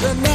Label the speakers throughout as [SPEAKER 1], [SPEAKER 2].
[SPEAKER 1] the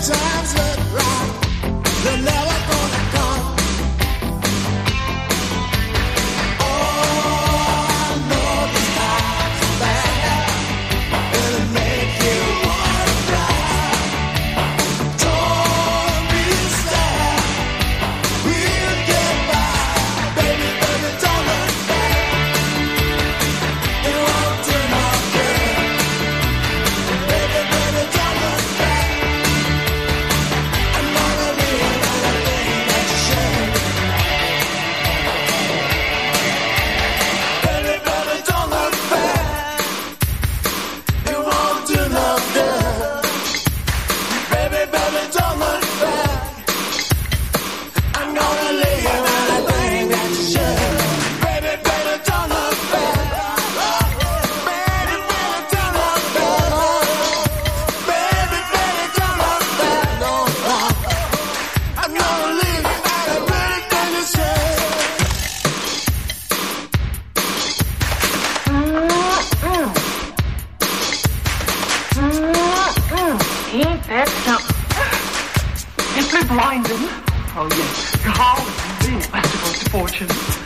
[SPEAKER 1] Sometimes Now. Simply blinding. Oh, yes. How is obstacles to fortune?